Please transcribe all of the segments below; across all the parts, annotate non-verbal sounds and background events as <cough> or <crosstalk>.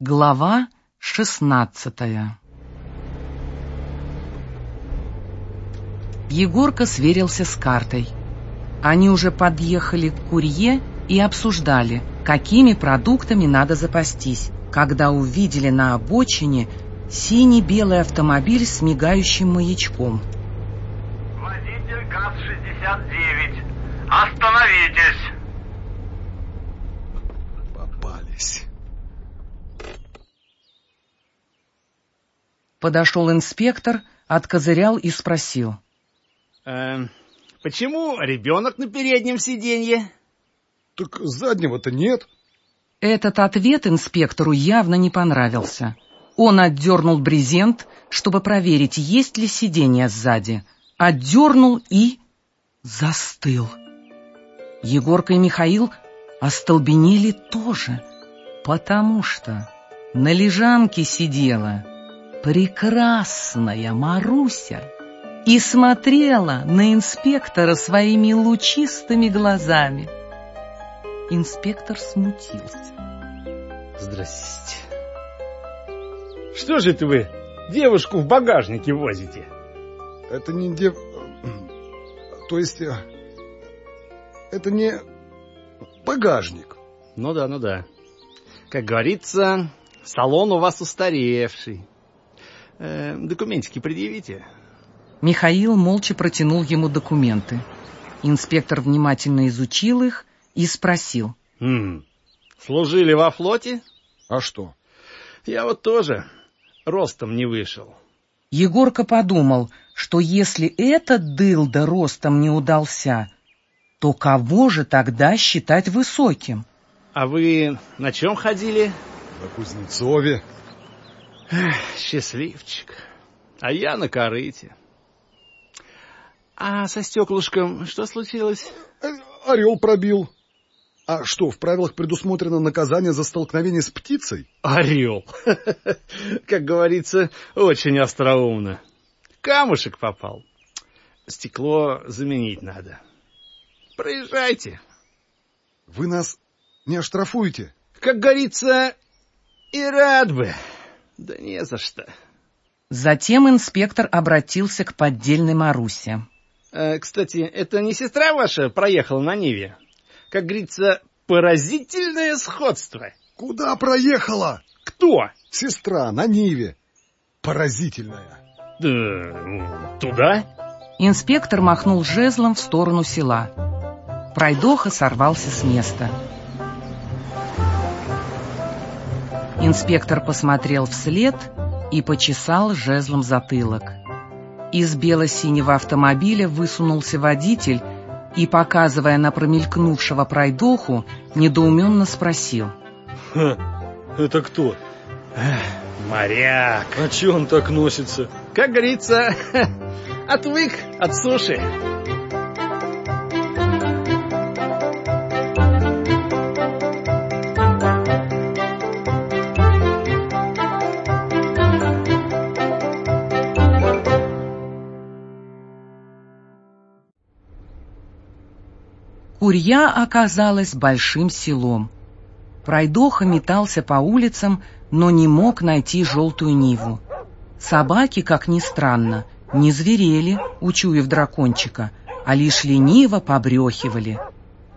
Глава шестнадцатая Егорка сверился с картой. Они уже подъехали к Курье и обсуждали, какими продуктами надо запастись, когда увидели на обочине синий-белый автомобиль с мигающим маячком. Водитель ГАЗ-69, остановитесь! Попались. Подошел инспектор, откозырял и спросил. Эм, почему ребенок на переднем сиденье? Так заднего-то нет. Этот ответ инспектору явно не понравился. Он отдернул брезент, чтобы проверить, есть ли сиденье сзади. Отдернул и... застыл. Егорка и Михаил остолбенели тоже, потому что на лежанке сидела прекрасная Маруся и смотрела на инспектора своими лучистыми глазами. Инспектор смутился. Здрасте. Что же это вы девушку в багажнике возите? Это не дев... То есть... э, Это не багажник. Ну да, ну да. Как говорится, салон у вас устаревший. Э, документики предъявите. Михаил молча протянул ему документы. Инспектор внимательно изучил их и спросил. Хм, служили во флоте? А что? Я вот тоже ростом не вышел. Егорка подумал, что если этот дылда ростом не удался, то кого же тогда считать высоким? А вы на чем ходили? На Кузнецове. Счастливчик. А я на корыте. А со стеклышком что случилось? Орел пробил. А что, в правилах предусмотрено наказание за столкновение с птицей? Орел. <laughs> Как говорится, очень остроумно. Камушек попал. Стекло заменить надо. Проезжайте. Вы нас не оштрафуете? Как говорится, и рад бы. Да не за что. Затем инспектор обратился к поддельной Марусе. Э, кстати, это не сестра ваша проехала на Ниве? Как говорится, поразительное сходство. Куда проехала? Кто? Сестра на Ниве. Поразительная. Да, туда? Инспектор махнул жезлом в сторону села. Пройдоха сорвался с места. Инспектор посмотрел вслед и почесал жезлом затылок. Из бело-синего автомобиля высунулся водитель и, показывая на промелькнувшего пройдоху, недоуменно спросил. Это кто? Моряк. А че он так носится? Как говорится, <laughs> отвык от суши. Курья оказалась большим селом. Пройдоха метался по улицам, но не мог найти желтую Ниву. Собаки, как ни странно, не зверели, учуяв дракончика, а лишь лениво побрехивали.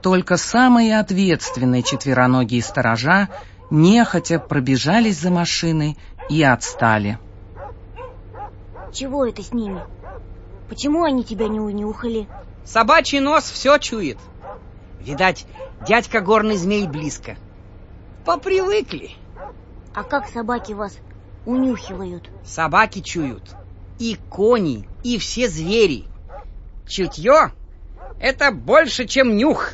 Только самые ответственные четвероногие сторожа нехотя пробежались за машиной и отстали. Чего это с ними? Почему они тебя не унюхали? Собачий нос все чует. Видать, дядька горный змей близко. Попривыкли. А как собаки вас унюхивают? Собаки чуют. И кони, и все звери. Чутье — это больше, чем нюх.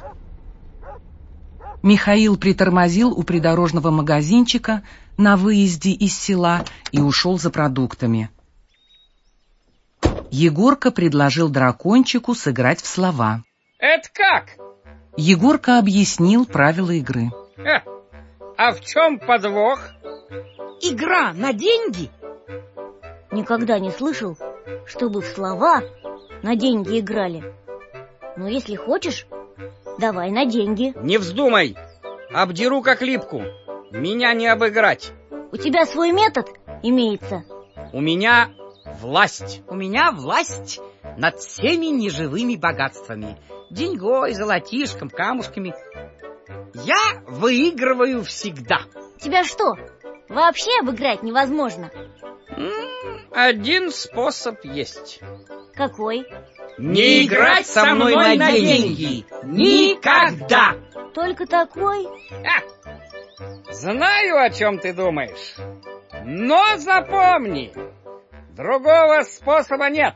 Михаил притормозил у придорожного магазинчика на выезде из села и ушел за продуктами. Егорка предложил дракончику сыграть в слова. Это как? Егорка объяснил правила игры. Ха, А в чем подвох? Игра на деньги? Никогда не слышал, чтобы в слова на деньги играли. Но если хочешь, давай на деньги. Не вздумай. Обдеру как липку. Меня не обыграть. У тебя свой метод имеется? У меня власть. У меня власть над всеми неживыми богатствами. Деньгой, золотишком, камушками. Я выигрываю всегда. Тебя что, вообще обыграть невозможно? Один способ есть. Какой? Не играть со мной на деньги. Никогда. Только такой? А, знаю, о чем ты думаешь. Но запомни, другого способа нет.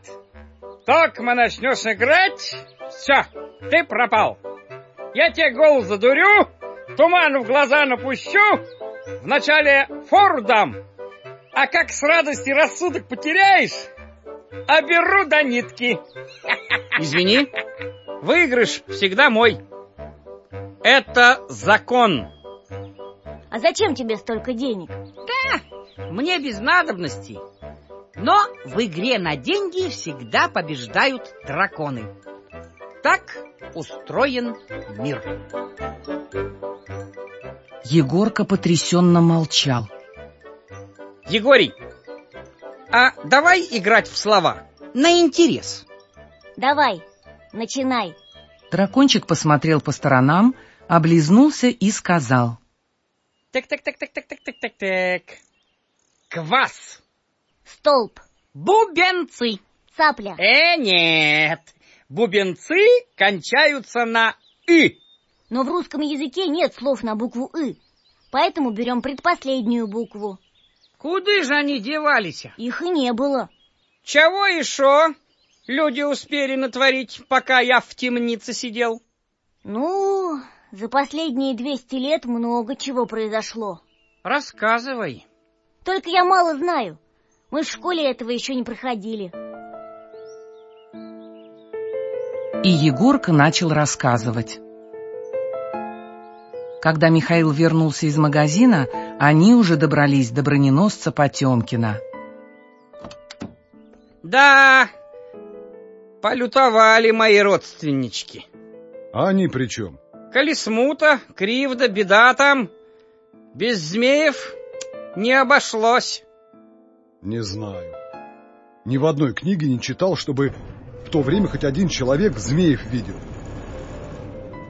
Токмо начнешь играть, все, ты пропал. Я тебе гол задурю, туман в глаза напущу, вначале фору дам, а как с радости рассудок потеряешь, оберу до нитки. <laughs> Извини, выигрыш всегда мой. Это закон. А зачем тебе столько денег? Да, мне без надобности. Но в игре на деньги всегда побеждают драконы. Так устроен мир. Егорка потрясенно молчал. Егорий, а давай играть в слова на интерес. Давай, начинай. Дракончик посмотрел по сторонам, облизнулся и сказал. Так-так-так-так-так-так-так-так. Квас. Столб. Бубенцы. Цапля. Э, нет. Бубенцы кончаются на «и». Но в русском языке нет слов на букву «и». Поэтому берем предпоследнюю букву. Куда же они девались? Их и не было. Чего еще люди успели натворить, пока я в темнице сидел? Ну, за последние 200 лет много чего произошло. Рассказывай. Только я мало знаю. Мы в школе этого еще не проходили. И Егорка начал рассказывать. Когда Михаил вернулся из магазина, они уже добрались до броненосца Потемкина. Да, полютовали мои родственнички. А они при чем? Колесмута, кривда, беда там. Без змеев не обошлось. Не знаю. Ни в одной книге не читал, чтобы в то время хоть один человек змеев видел.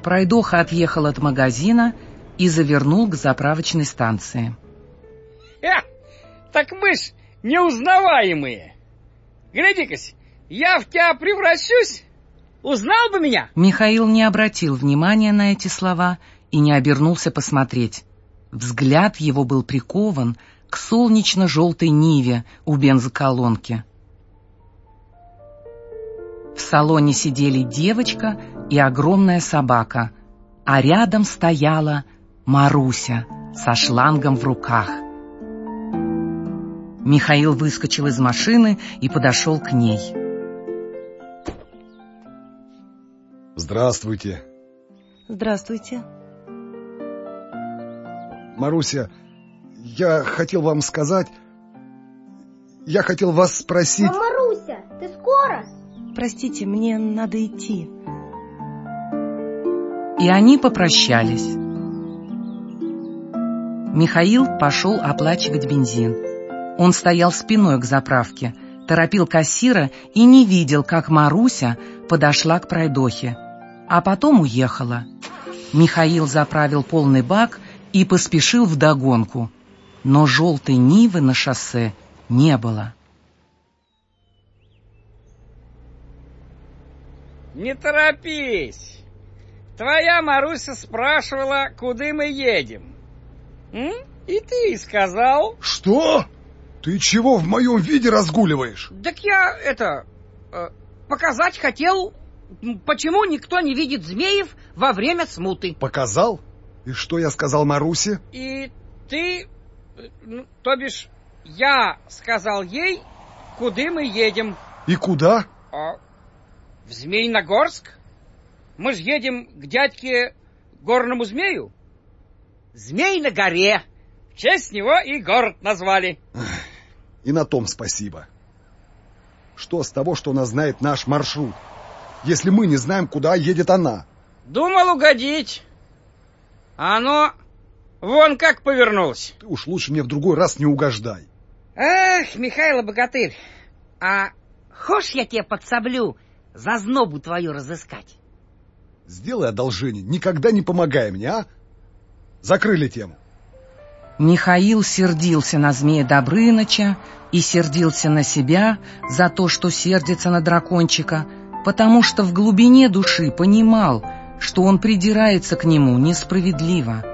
Пройдоха отъехал от магазина и завернул к заправочной станции. Э, так мы ж неузнаваемые. Гляди-кась, я в тебя превращусь. Узнал бы меня? Михаил не обратил внимания на эти слова и не обернулся посмотреть. Взгляд его был прикован к солнечно-желтой ниве у бензоколонки. В салоне сидели девочка и огромная собака, а рядом стояла Маруся со шлангом в руках. Михаил выскочил из машины и подошел к ней. Здравствуйте. Здравствуйте. Маруся, я хотел вам сказать... Я хотел вас спросить... Мама? Простите, мне надо идти. И они попрощались. Михаил пошел оплачивать бензин. Он стоял спиной к заправке, торопил кассира и не видел, как Маруся подошла к пройдохе, а потом уехала. Михаил заправил полный бак и поспешил вдогонку, но желтой Нивы на шоссе не было. Не торопись. Твоя Маруся спрашивала, куда мы едем. М? И ты сказал... Что? Ты чего в моем виде разгуливаешь? Так я, это, э, показать хотел, почему никто не видит змеев во время смуты. Показал? И что я сказал Марусе? И ты, ну, то бишь, я сказал ей, куда мы едем. И куда? А в Змейногорск? Мы ж едем к дядьке горному змею. Змей на горе. В честь него и город назвали. И на том спасибо. Что с того, что она знает наш маршрут, если мы не знаем, куда едет она? Думал угодить. А оно Вон как повернулся. Ты уж лучше мне в другой раз не угождай. Эх, Михайло Богатырь, а хошь я тебе подсоблю за знобу твою разыскать? Сделай одолжение, никогда не помогай мне, а? Закрыли тему. Михаил сердился на змея Добрыныча и сердился на себя за то, что сердится на дракончика, потому что в глубине души понимал, что он придирается к нему несправедливо.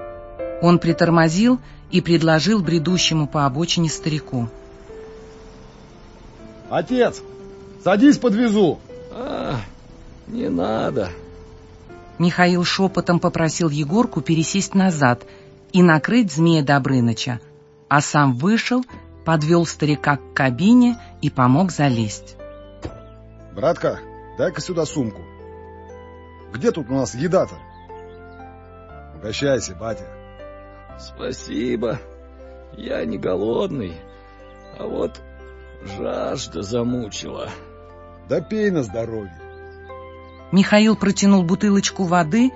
Он притормозил и предложил бредущему по обочине старику. Отец, садись, подвезу. А, не надо. Михаил шепотом попросил Егорку пересесть назад и накрыть змея Добрыныча, а сам вышел, подвел старика к кабине и помог залезть. Братка, дай-ка сюда сумку. Где тут у нас еда-то? Угощайся, батя. Спасибо. Я не голодный, а вот жажда замучила. Да пей на здоровье. Михаил протянул бутылочку воды,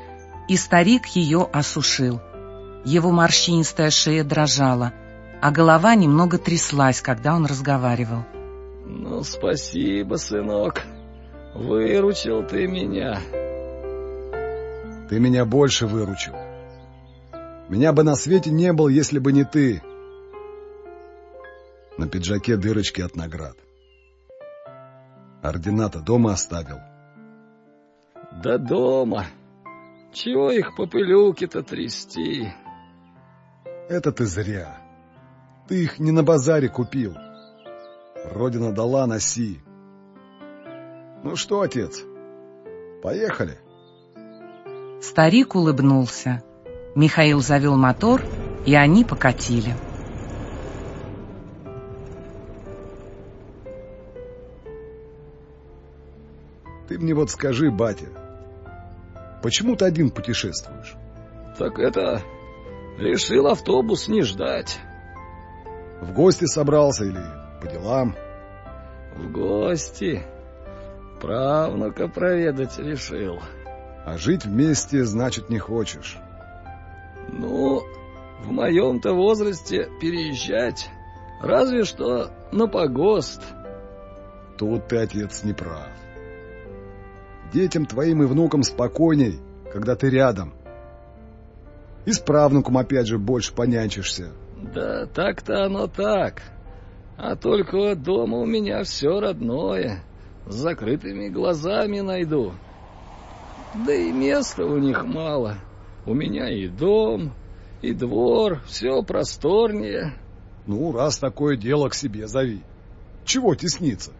и старик ее осушил. Его морщинистая шея дрожала, а голова немного тряслась, когда он разговаривал. Ну, спасибо, сынок. Выручил ты меня. Ты меня больше выручил. Меня бы на свете не было, если бы не ты. На пиджаке дырочки от наград. Ордината дома оставил. Да дома. Чего их по пылюке-то трясти? Это ты зря. Ты их не на базаре купил. Родина дала, носи. Ну что, отец, поехали? Старик улыбнулся. Михаил завел мотор, и они покатили. Ты мне вот скажи, батя, почему ты один путешествуешь? Так это... Решил автобус не ждать. В гости собрался или по делам? В гости. Правнука проведать решил. А жить вместе, значит, не хочешь. Ну, в моем-то возрасте переезжать, разве что на погост. Тут ты, отец, не прав. Детям твоим и внукам спокойней, когда ты рядом. И с правнуком опять же больше понянчишься. Да так-то оно так. А только дома у меня все родное. С закрытыми глазами найду. Да и места у них мало. У меня и дом, и двор, все просторнее. Ну, раз такое дело к себе зови. Чего тесниться?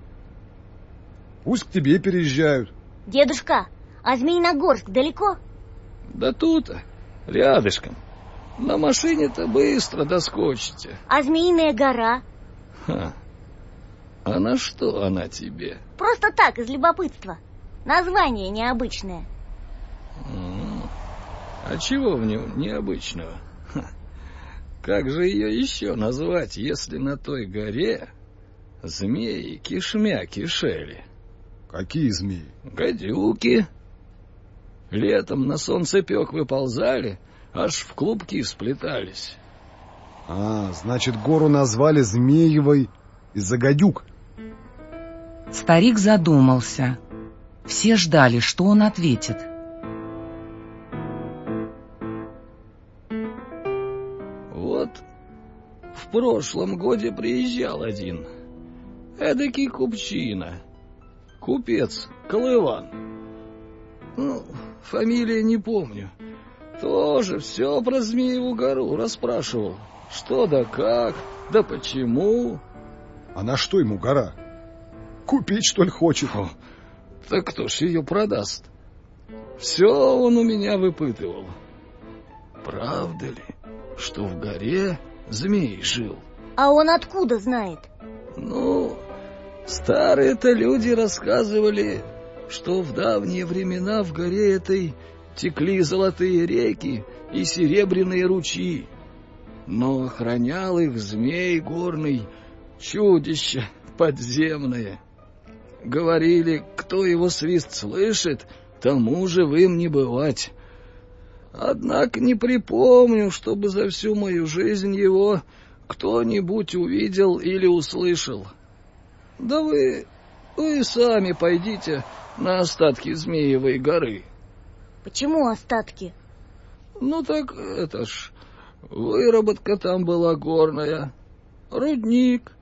Пусть к тебе переезжают. Дедушка, а Змеиногорск далеко? Да тут, рядышком. На машине-то быстро доскочите. А Змеиная гора? Ха. А на что она тебе? Просто так, из любопытства. Название необычное. А чего в нем необычного? Ха. Как же ее еще назвать, если на той горе змеи кишмя кишели? Какие змеи? Гадюки. Летом на солнцепек выползали, аж в клубки сплетались. А, значит, гору назвали Змеевой из-за гадюк. Старик задумался. Все ждали, что он ответит. Вот в прошлом годе приезжал один. Эдакий купчина. Купец Колыван. Ну, фамилия не помню. Тоже все про Змееву гору расспрашивал. Что да как, да почему. А на что ему гора? Купить, что ли, хочет? О, так кто ж ее продаст? Все он у меня выпытывал. Правда ли, что в горе змей жил? А он откуда знает? Ну, старые-то люди рассказывали, что в давние времена в горе этой текли золотые реки и серебряные ручьи. Но охранял их змей горный, чудище подземное. Говорили, кто его свист слышит, тому живым не бывать. Однако не припомню, чтобы за всю мою жизнь его кто-нибудь увидел или услышал. Да вы... вы сами пойдите на остатки Змеевой горы. Почему остатки? Ну так это ж... Выработка там была горная. Рудник.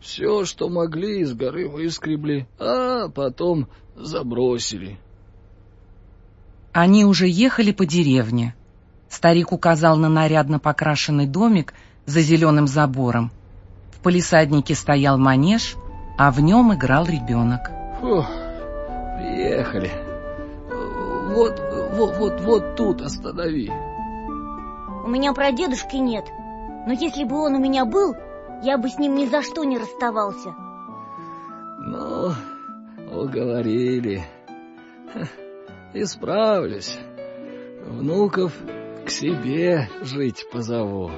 Все, что могли, из горы выскребли, а потом забросили. Они уже ехали по деревне. Старик указал на нарядно покрашенный домик за зеленым забором. В полисаднике стоял манеж, а в нем играл ребенок. Фух, приехали. Вот, вот, вот, вот тут останови. У меня прадедушки нет, но если бы он у меня был, я бы с ним ни за что не расставался. Ну, уговорили. Исправлюсь. Внуков к себе жить позову.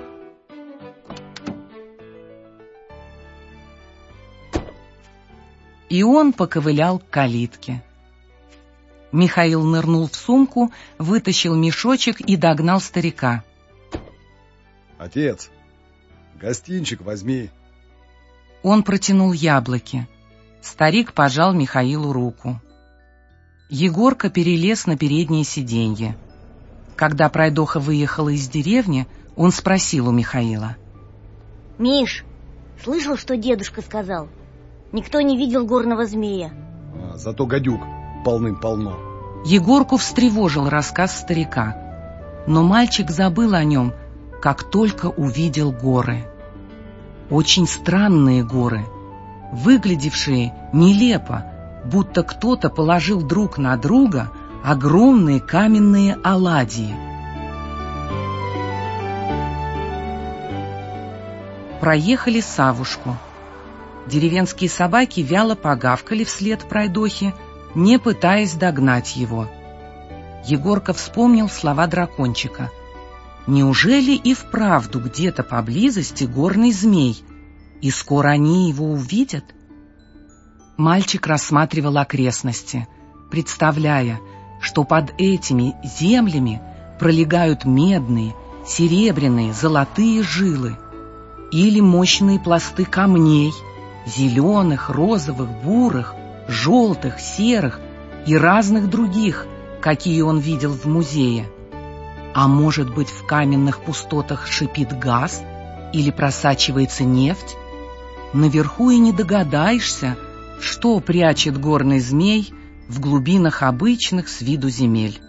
И он поковылял к калитке. Михаил нырнул в сумку, вытащил мешочек и догнал старика. Отец, гостинчик возьми. Он протянул яблоки. Старик пожал Михаилу руку. Егорка перелез на переднее сиденье. Когда пройдоха выехала из деревни, он спросил у Михаила. «Миш, слышал, что дедушка сказал? Никто не видел горного змея». А, зато гадюк полным-полно. Егорку встревожил рассказ старика. Но мальчик забыл о нем, как только увидел горы. Очень странные горы, выглядевшие нелепо, будто кто-то положил друг на друга огромные каменные оладьи. Проехали Савушку. Деревенские собаки вяло погавкали вслед пройдохи, не пытаясь догнать его. Егорка вспомнил слова дракончика. Неужели и вправду где-то поблизости горный змей, и скоро они его увидят? Мальчик рассматривал окрестности, представляя, что под этими землями пролегают медные, серебряные, золотые жилы или мощные пласты камней, зеленых, розовых, бурых, желтых, серых и разных других, какие он видел в музее. А может быть, в каменных пустотах шипит газ или просачивается нефть? Наверху и не догадаешься, что прячет горный змей в глубинах обычных с виду земель.